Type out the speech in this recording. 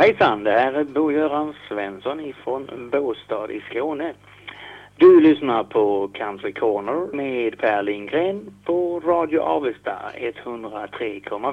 hejsan, det här är Bo-Göran Svensson ifrån Båstad i Skåne. Du lyssnar på Country Corner med Per Lindgren på Radio Avesta 103,5.